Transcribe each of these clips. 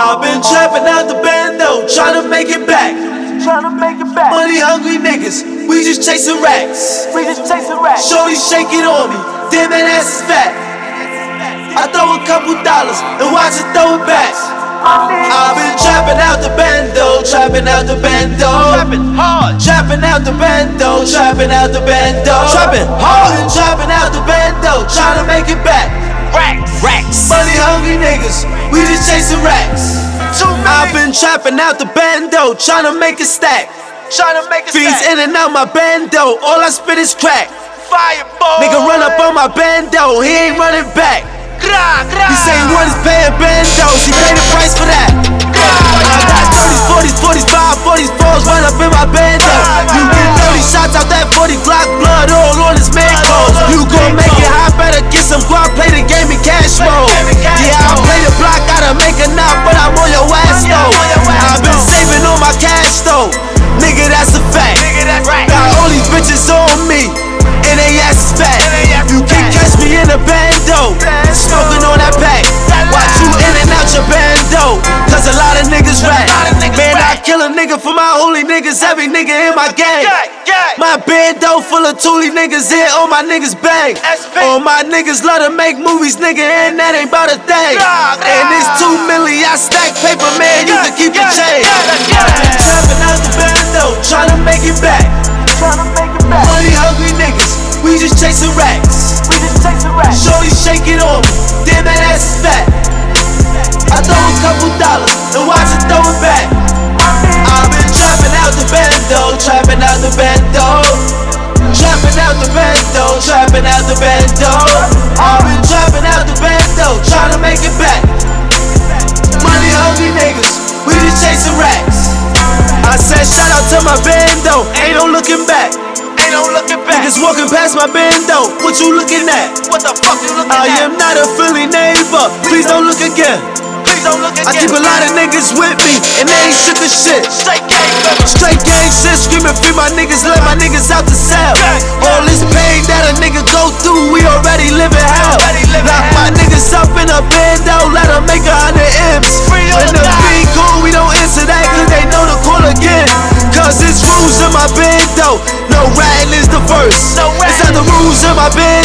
I've been trapping out the bando, trying to make it back. Trying to make it back. Money hungry niggas, we just chasing racks. We just chasing racks. Shorty shaking on me, damn that ass is fat. I throw a couple dollars and watch it throw it back. I've been trapping out the bando, trapping out the bando. Trapping hard. Trapping out the bando, trapping out the bando. Trapping hard. been trapping out the bando, trying to make it back. Racks. Racks. Money hungry niggas, we just chasing racks. I've been trapping out the bando, trying to make it stack. Trying to make it stack. in and out my bando, all I spit is crack. Fireball. Nigga run up on my bando, he ain't running back. He say what is paying bandos, he paid the price for that. I got 30s, 40s, 40s, 5 40s, 4s run up in my bando. You get 30 shots out that 40 Glock, blood all on his man clothes. You gon' make it high, better get some guap, play the game in cash mode. Yeah, I play the block, gotta nigga for my holy niggas, every nigga in my gang. My bando full of Thule niggas here, all my niggas bang. All my niggas love to make movies, nigga, and that ain't about a thing. And it's two milli, I stack paper, man, you can keep the change. Trapping out the bando, trying to make it back. Trying to make it back. Money hungry niggas, we just chasing racks. We just chasing racks. Shorty shaking on me, damn that ass is fat. I throw a couple dollars and watch it trapping out the bando. I've been trapping out the bando, trying to make it back. Money hungry niggas, we just chasing racks. I said shout out to my bando, ain't no looking back. Ain't no looking back. Niggas walking past my bando, what you looking at? What the fuck you looking I at? I am not a Philly neighbor, please don't look again. Please don't look I keep a lot of niggas with me, and they ain't shit to shit. Straight gang. Straight gang shit, screaming free my niggas, let my niggas out the cell. All this pain that a nigga go through, we already living hell. Lock my niggas up in a bando, let them make a hundred M's. When the the beat cool, we don't answer that, cause they know to call again. Cause it's rules in my bando, no ratting is the first. No It's not the rules in my bando,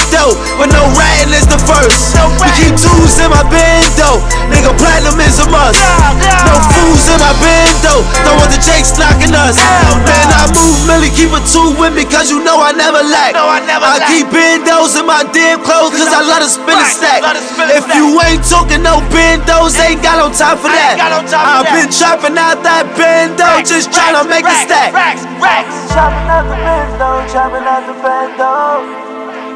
but no ratting is the first. No we keep tools in my bando, nigga platinum is a must. Yeah, yeah. No fools in my bando, don't want the jakes knocking us. Hell no. Man, I move Millie, keep a two with me, cause you know I never lack. No, I never I lack. keep bandos in my damn clothes, cause I love to spin a Right, stack. love to spin a If stack. you ain't talking no bandos, ain't got no time for that. ain't got no time for I've that. been chopping out that bando, Racks, just trying to make racks, a stack. Racks, racks. Chopping out the bando, chopping out the bando.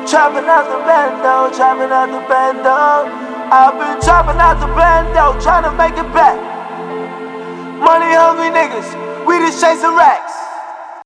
Chopping out the bando, chopping out the bando. I've been chopping out the bando, trying to make it back. Money hungry niggas, we just chasing racks.